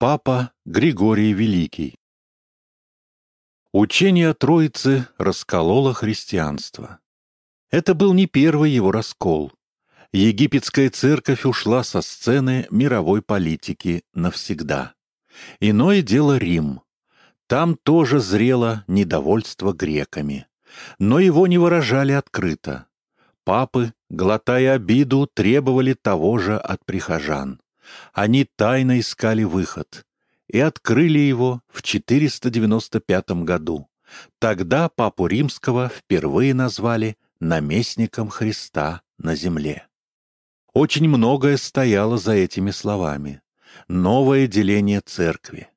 Папа Григорий Великий Учение о Троице раскололо христианство. Это был не первый его раскол. Египетская церковь ушла со сцены мировой политики навсегда. Иное дело Рим. Там тоже зрело недовольство греками. Но его не выражали открыто. Папы, глотая обиду, требовали того же от прихожан. Они тайно искали выход и открыли его в 495 году. Тогда папу римского впервые назвали наместником Христа на земле. Очень многое стояло за этими словами. Новое деление церкви.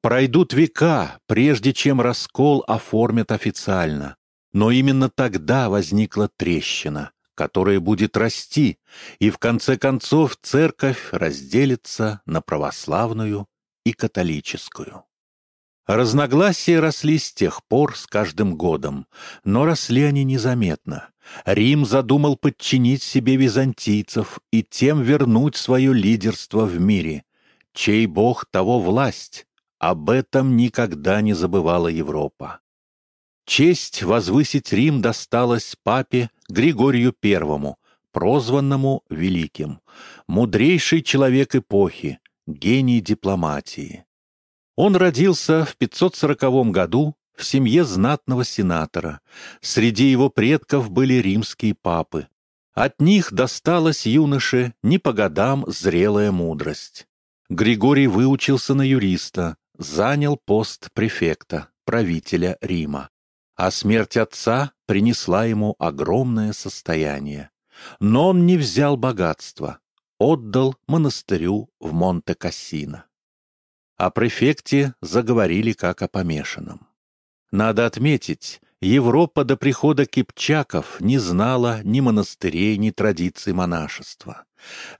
Пройдут века, прежде чем раскол оформят официально, но именно тогда возникла трещина, которая будет расти, и в конце концов церковь разделится на православную и католическую. Разногласия росли с тех пор с каждым годом, но росли они незаметно. Рим задумал подчинить себе византийцев и тем вернуть свое лидерство в мире. Чей бог, того власть. Об этом никогда не забывала Европа. Честь возвысить Рим досталась папе Григорию I, прозванному Великим, мудрейший человек эпохи, гений дипломатии. Он родился в 540 году в семье знатного сенатора. Среди его предков были римские папы. От них досталась юноше не по годам зрелая мудрость. Григорий выучился на юриста, занял пост префекта, правителя Рима. А смерть отца принесла ему огромное состояние. Но он не взял богатство, отдал монастырю в Монте-Кассино. О префекте заговорили как о помешанном. Надо отметить, Европа до прихода кипчаков не знала ни монастырей, ни традиций монашества.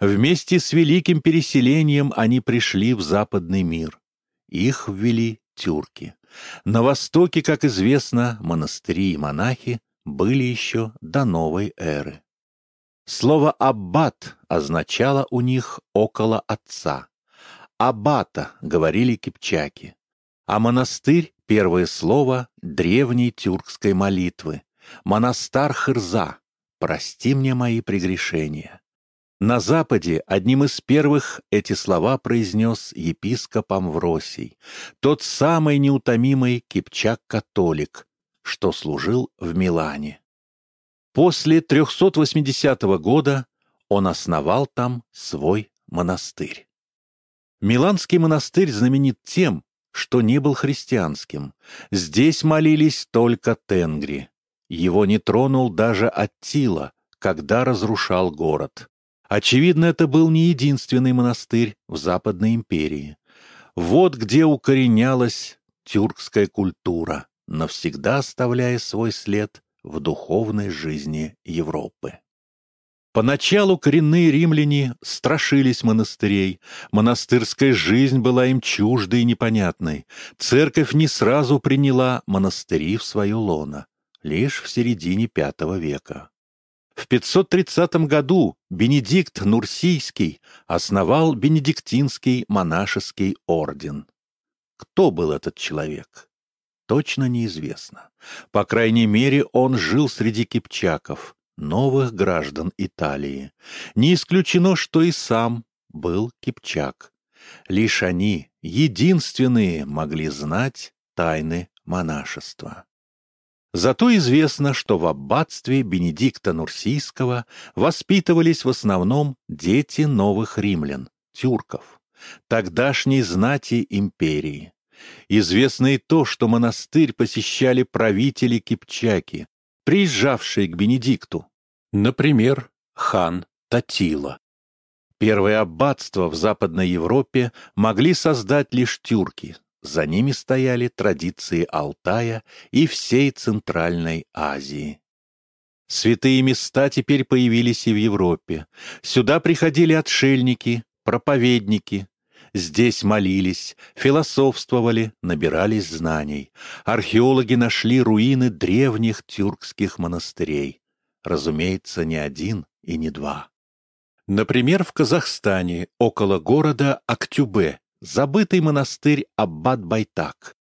Вместе с великим переселением они пришли в западный мир. Их ввели тюрки. На Востоке, как известно, монастыри и монахи были еще до новой эры. Слово «аббат» означало у них «около отца». «Аббата» говорили кипчаки. А монастырь — первое слово древней тюркской молитвы. Монастар Хырза, прости мне мои прегрешения. На Западе одним из первых эти слова произнес епископ Амвросий, тот самый неутомимый кипчак-католик, что служил в Милане. После 380 года он основал там свой монастырь. Миланский монастырь знаменит тем, что не был христианским. Здесь молились только тенгри. Его не тронул даже Аттила, когда разрушал город. Очевидно, это был не единственный монастырь в Западной империи. Вот где укоренялась тюркская культура, навсегда оставляя свой след в духовной жизни Европы. Поначалу коренные римляне страшились монастырей, монастырская жизнь была им чуждой и непонятной. Церковь не сразу приняла монастыри в свое лоно, лишь в середине V века. В 530 году Бенедикт Нурсийский основал Бенедиктинский монашеский орден. Кто был этот человек? Точно неизвестно. По крайней мере, он жил среди кипчаков, новых граждан Италии. Не исключено, что и сам был Кипчак. Лишь они, единственные, могли знать тайны монашества. Зато известно, что в аббатстве Бенедикта Нурсийского воспитывались в основном дети новых римлян, тюрков, тогдашней знати империи. Известно и то, что монастырь посещали правители Кипчаки, приезжавшие к Бенедикту. Например, хан Татила. Первое аббатство в Западной Европе могли создать лишь тюрки. За ними стояли традиции Алтая и всей Центральной Азии. Святые места теперь появились и в Европе. Сюда приходили отшельники, проповедники, Здесь молились, философствовали, набирались знаний. Археологи нашли руины древних тюркских монастырей. Разумеется, не один и не два. Например, в Казахстане, около города Актюбе, забытый монастырь Аббат-Байтак.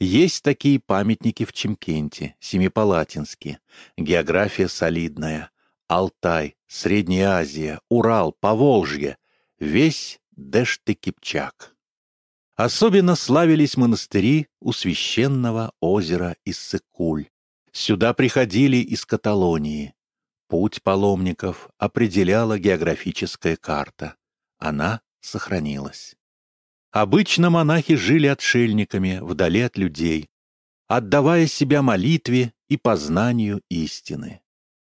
Есть такие памятники в Чемкенте, Семипалатинске. География солидная. Алтай, Средняя Азия, Урал, Поволжье. Весь Дэшты-Кипчак. Особенно славились монастыри у священного озера Иссыкуль. Сюда приходили из Каталонии. Путь паломников определяла географическая карта. Она сохранилась. Обычно монахи жили отшельниками, вдали от людей, отдавая себя молитве и познанию истины.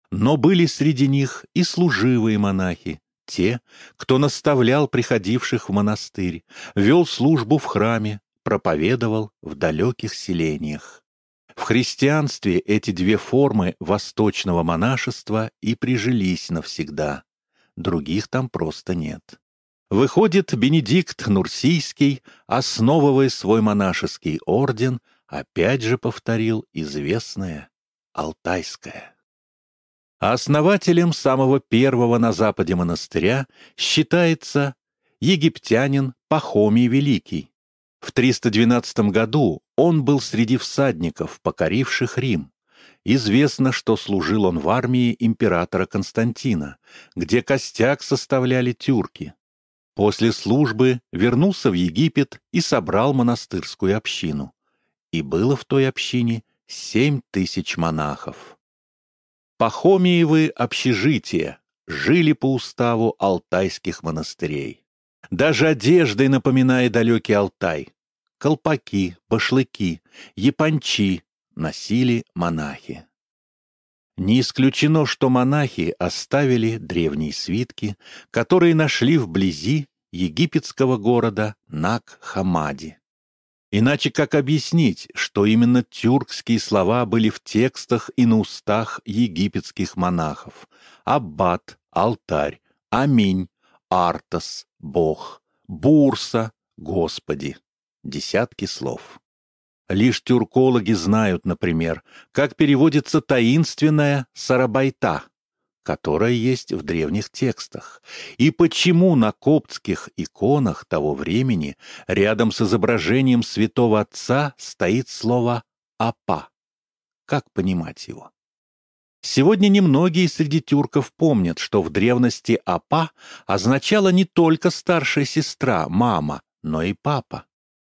Но были среди них и служивые монахи, те, кто наставлял приходивших в монастырь, вел службу в храме, проповедовал в далеких селениях. В христианстве эти две формы восточного монашества и прижились навсегда. Других там просто нет. Выходит, Бенедикт Нурсийский, основывая свой монашеский орден, опять же повторил известное Алтайское. основателем самого первого на западе монастыря считается египтянин Пахомий Великий. В 312 году он был среди всадников, покоривших Рим. Известно, что служил он в армии императора Константина, где костяк составляли тюрки. После службы вернулся в Египет и собрал монастырскую общину. И было в той общине семь тысяч монахов. Пахомиевы общежития жили по уставу алтайских монастырей. Даже одеждой напоминая далекий Алтай. Колпаки, башлыки, япончи носили монахи. Не исключено, что монахи оставили древние свитки, которые нашли вблизи египетского города Нак-Хамади. Иначе как объяснить, что именно тюркские слова были в текстах и на устах египетских монахов? Аббат, алтарь, аминь, артас, бог, бурса, господи. Десятки слов. Лишь тюркологи знают, например, как переводится таинственная «сарабайта», которая есть в древних текстах, и почему на коптских иконах того времени рядом с изображением святого отца стоит слово «апа». Как понимать его? Сегодня немногие среди тюрков помнят, что в древности «апа» означала не только старшая сестра, мама, но и папа.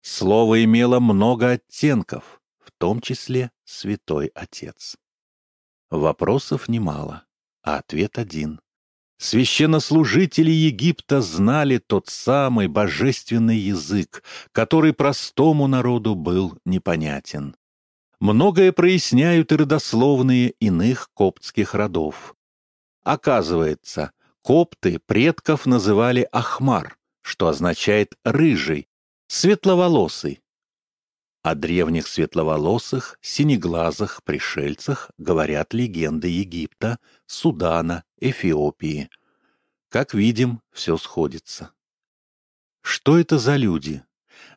Слово имело много оттенков, в том числе «святой отец». Вопросов немало, а ответ один. Священнослужители Египта знали тот самый божественный язык, который простому народу был непонятен. Многое проясняют и родословные иных коптских родов. Оказывается, копты предков называли Ахмар, что означает «рыжий», Светловолосый. О древних светловолосых, синеглазых пришельцах говорят легенды Египта, Судана, Эфиопии. Как видим, все сходится. Что это за люди?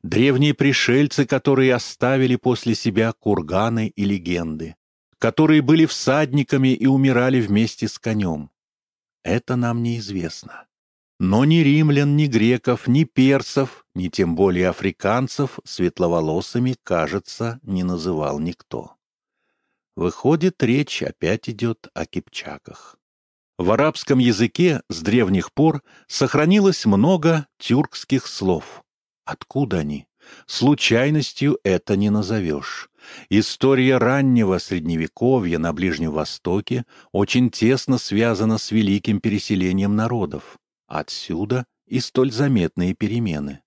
Древние пришельцы, которые оставили после себя курганы и легенды, которые были всадниками и умирали вместе с конем. Это нам неизвестно. Но ни римлян, ни греков, ни персов, ни тем более африканцев светловолосыми, кажется, не называл никто. Выходит, речь опять идет о кипчаках. В арабском языке с древних пор сохранилось много тюркских слов. Откуда они? Случайностью это не назовешь. История раннего Средневековья на Ближнем Востоке очень тесно связана с великим переселением народов. Отсюда и столь заметные перемены.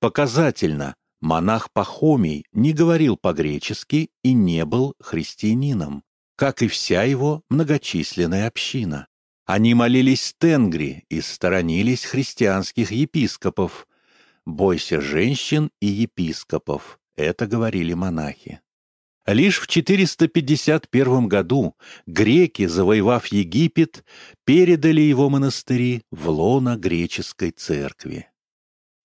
Показательно, монах Пахомий не говорил по-гречески и не был христианином, как и вся его многочисленная община. Они молились тенгри и сторонились христианских епископов. «Бойся женщин и епископов», — это говорили монахи. Лишь в 451 году греки, завоевав Египет, передали его монастыри в лоно греческой церкви.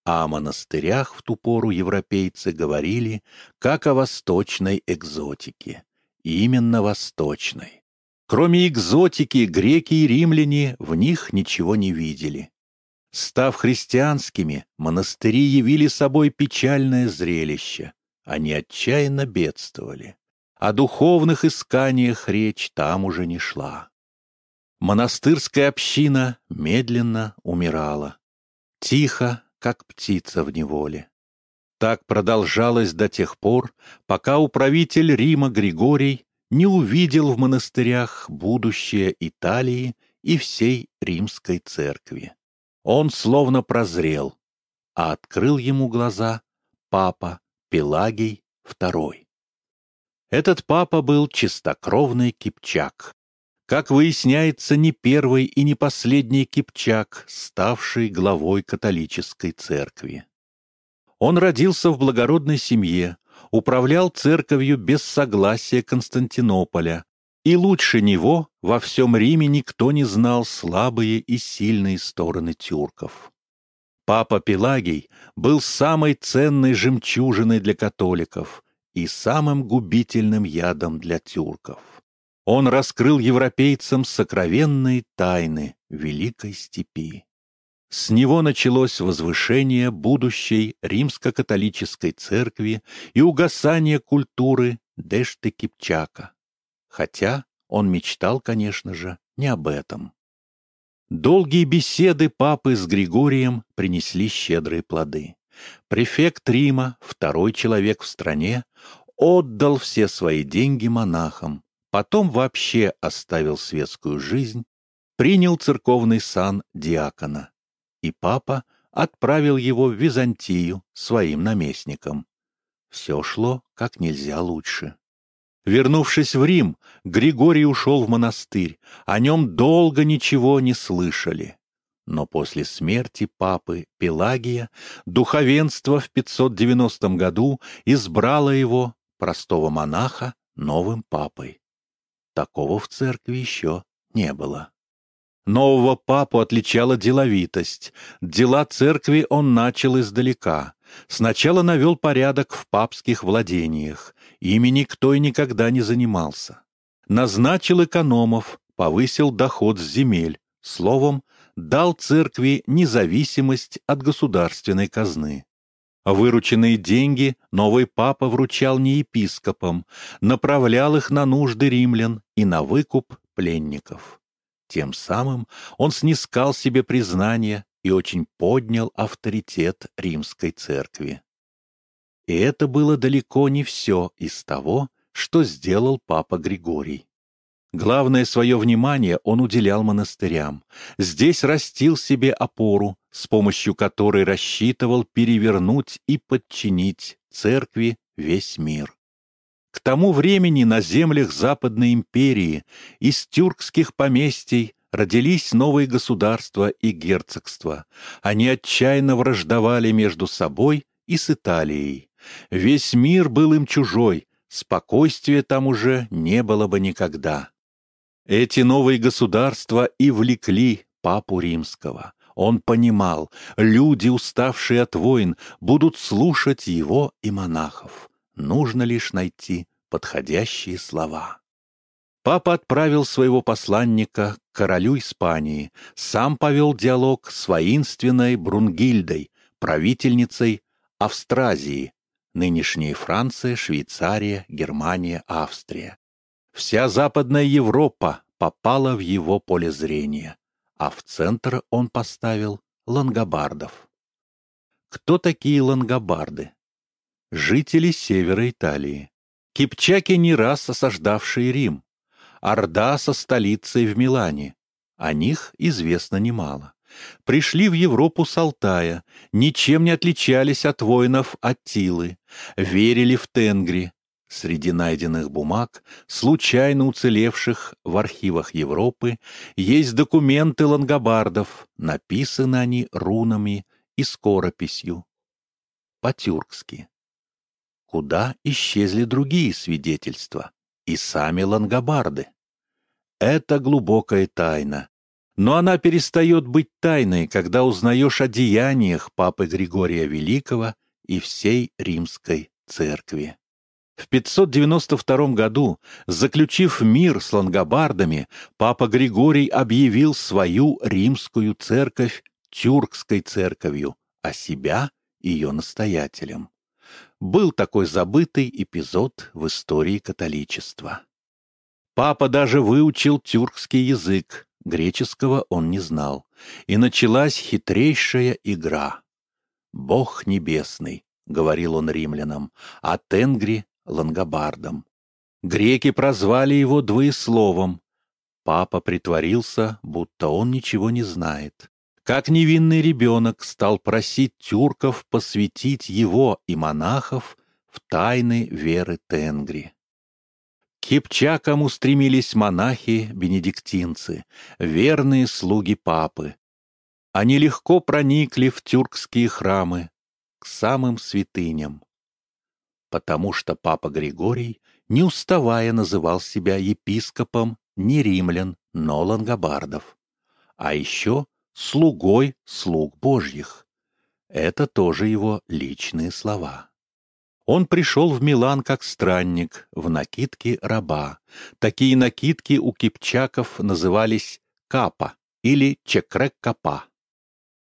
А о монастырях в ту пору европейцы говорили как о восточной экзотике. Именно восточной. Кроме экзотики, греки и римляне в них ничего не видели. Став христианскими, монастыри явили собой печальное зрелище. Они отчаянно бедствовали. О духовных исканиях речь там уже не шла. Монастырская община медленно умирала. Тихо, как птица в неволе. Так продолжалось до тех пор, пока управитель Рима Григорий не увидел в монастырях будущее Италии и всей римской церкви. Он словно прозрел, а открыл ему глаза папа Пелагий II. Этот папа был чистокровный кипчак. Как выясняется, не первый и не последний кипчак, ставший главой католической церкви. Он родился в благородной семье, управлял церковью без согласия Константинополя, и лучше него во всем Риме никто не знал слабые и сильные стороны тюрков. Папа Пелагий был самой ценной жемчужиной для католиков и самым губительным ядом для тюрков. Он раскрыл европейцам сокровенные тайны Великой Степи. С него началось возвышение будущей римско-католической церкви и угасание культуры Дэшты Кипчака. Хотя он мечтал, конечно же, не об этом. Долгие беседы папы с Григорием принесли щедрые плоды. Префект Рима, второй человек в стране, отдал все свои деньги монахам, потом вообще оставил светскую жизнь, принял церковный сан диакона и папа отправил его в Византию своим наместником. Все шло как нельзя лучше. Вернувшись в Рим, Григорий ушел в монастырь, о нем долго ничего не слышали. Но после смерти папы Пелагия духовенство в 590 году избрало его, простого монаха, новым папой. Такого в церкви еще не было. Нового папу отличала деловитость. Дела церкви он начал издалека. Сначала навел порядок в папских владениях. Ими никто и никогда не занимался. Назначил экономов, повысил доход с земель. Словом, дал церкви независимость от государственной казны. Вырученные деньги новый папа вручал не епископам, направлял их на нужды римлян и на выкуп пленников. Тем самым он снискал себе признание и очень поднял авторитет римской церкви. И это было далеко не все из того, что сделал папа Григорий. Главное свое внимание он уделял монастырям. Здесь растил себе опору, с помощью которой рассчитывал перевернуть и подчинить церкви весь мир. К тому времени на землях Западной империи из тюркских поместий родились новые государства и герцогства. Они отчаянно враждовали между собой и с Италией. Весь мир был им чужой, спокойствия там уже не было бы никогда. Эти новые государства и влекли папу римского. Он понимал, люди, уставшие от войн, будут слушать его и монахов. Нужно лишь найти подходящие слова. Папа отправил своего посланника к королю Испании, сам повел диалог с воинственной Брунгильдой, правительницей Австразии, нынешней Франция, Швейцария, Германия, Австрия. Вся Западная Европа попала в его поле зрения, а в центр он поставил лангобардов. Кто такие лангобарды? жители севера Италии. Кипчаки, не раз осаждавшие Рим. Орда со столицей в Милане. О них известно немало. Пришли в Европу с Алтая, ничем не отличались от воинов Аттилы, верили в Тенгри. Среди найденных бумаг, случайно уцелевших в архивах Европы, есть документы лангобардов, написаны они рунами и скорописью. По-тюркски куда исчезли другие свидетельства и сами лангобарды. Это глубокая тайна, но она перестает быть тайной, когда узнаешь о деяниях Папы Григория Великого и всей римской церкви. В 592 году, заключив мир с лангобардами, Папа Григорий объявил свою римскую церковь тюркской церковью, а себя ее настоятелем. Был такой забытый эпизод в истории католичества. Папа даже выучил тюркский язык, греческого он не знал, и началась хитрейшая игра. «Бог небесный», — говорил он римлянам, а Тенгри — лангобардам. Греки прозвали его двоесловом. Папа притворился, будто он ничего не знает. Как невинный ребенок стал просить тюрков посвятить его и монахов в тайны веры Тенгри. Кипчакам устремились монахи-бенедиктинцы, верные слуги папы. Они легко проникли в тюркские храмы, к самым святыням. Потому что папа Григорий, не уставая, называл себя епископом не римлян, но лангобардов. А еще слугой слуг Божьих. Это тоже его личные слова. Он пришел в Милан как странник, в накидке раба. Такие накидки у кипчаков назывались капа или чекрек-капа.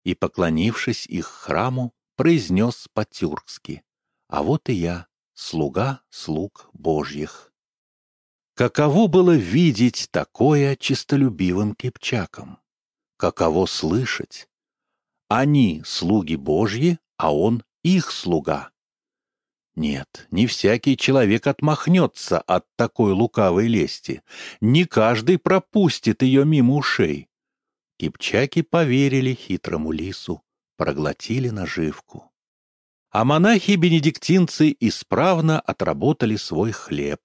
И, поклонившись их храму, произнес по-тюркски «А вот и я, слуга слуг Божьих». Каково было видеть такое чистолюбивым кипчакам? Каково слышать? Они слуги Божьи, а он их слуга. Нет, не всякий человек отмахнется от такой лукавой лести. Не каждый пропустит ее мимо ушей. Кипчаки поверили хитрому лису, проглотили наживку. А монахи-бенедиктинцы исправно отработали свой хлеб.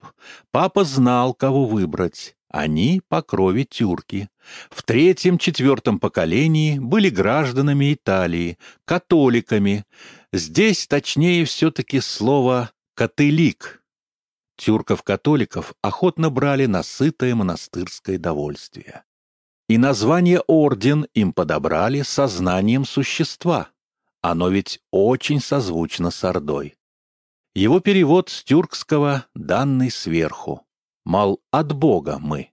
Папа знал, кого выбрать. Они по крови тюрки. В третьем-четвертом поколении были гражданами Италии, католиками. Здесь точнее все-таки слово «катылик». Тюрков-католиков охотно брали на сытое монастырское довольствие. И название «орден» им подобрали сознанием существа. Оно ведь очень созвучно с Ордой. Его перевод с тюркского «данный сверху». Мол, от Бога мы.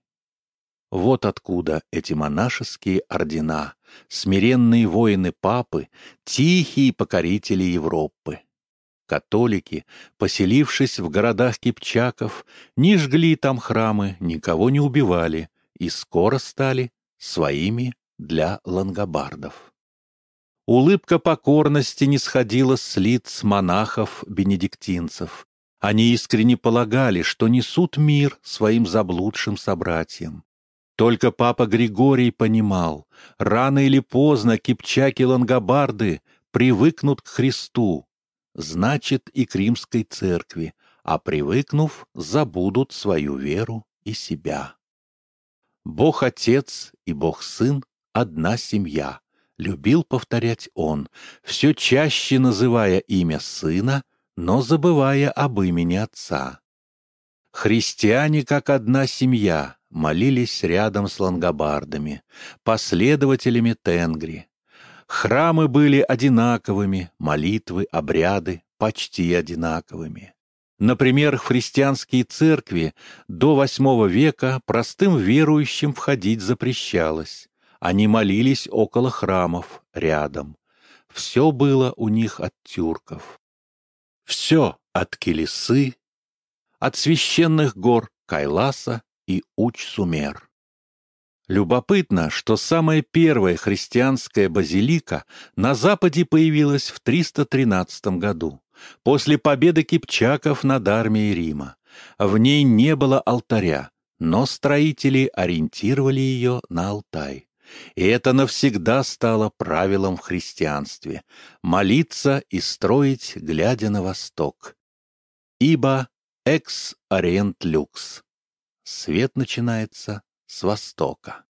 Вот откуда эти монашеские ордена, смиренные воины папы, тихие покорители Европы. Католики, поселившись в городах кипчаков, не жгли там храмы, никого не убивали и скоро стали своими для лангобардов. Улыбка покорности не сходила с лиц монахов-бенедиктинцев, они искренне полагали, что несут мир своим заблудшим собратьям. Только папа Григорий понимал, рано или поздно кипчаки-лангобарды привыкнут к Христу, значит и к римской церкви, а привыкнув, забудут свою веру и себя. Бог-Отец и Бог-Сын — одна семья, любил повторять он, все чаще называя имя Сына — но забывая об имени Отца. Христиане, как одна семья, молились рядом с лангобардами, последователями Тенгри. Храмы были одинаковыми, молитвы, обряды почти одинаковыми. Например, христианские церкви до VIII века простым верующим входить запрещалось. Они молились около храмов, рядом. Все было у них от тюрков. Все от Килисы, от священных гор Кайласа и Уч-Сумер. Любопытно, что самая первая христианская базилика на Западе появилась в 313 году, после победы кипчаков над армией Рима. В ней не было алтаря, но строители ориентировали ее на Алтай. И это навсегда стало правилом в христианстве — молиться и строить, глядя на восток. Ибо экс ориент люкс. Свет начинается с востока.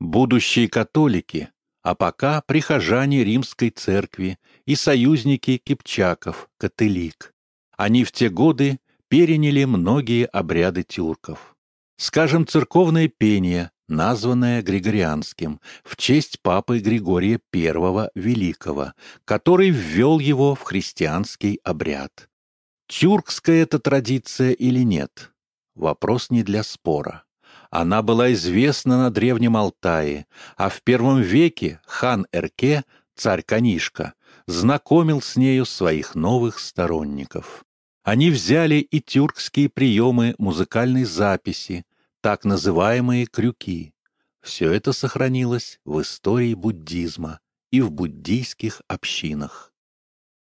Будущие католики, а пока прихожане римской церкви и союзники кипчаков, католик. Они в те годы переняли многие обряды тюрков. Скажем, церковное пение, названное Григорианским в честь папы Григория I Великого, который ввел его в христианский обряд. Тюркская это традиция или нет? Вопрос не для спора. Она была известна на Древнем Алтае, а в первом веке хан Эрке, царь Канишка, знакомил с нею своих новых сторонников. Они взяли и тюркские приемы музыкальной записи, так называемые крюки. Все это сохранилось в истории буддизма и в буддийских общинах.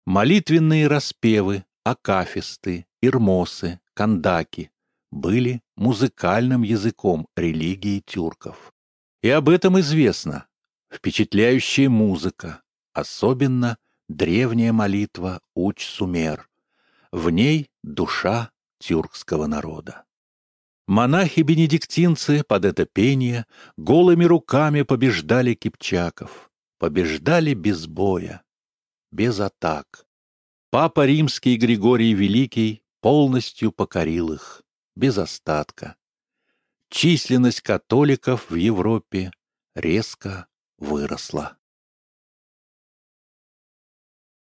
Молитвенные распевы, акафисты, ирмосы, кандаки были музыкальным языком религии тюрков. И об этом известно. Впечатляющая музыка, особенно древняя молитва Уч-Сумер. В ней душа тюркского народа. Монахи-бенедиктинцы под это пение голыми руками побеждали кипчаков, побеждали без боя, без атак. Папа Римский Григорий Великий полностью покорил их, без остатка. Численность католиков в Европе резко выросла.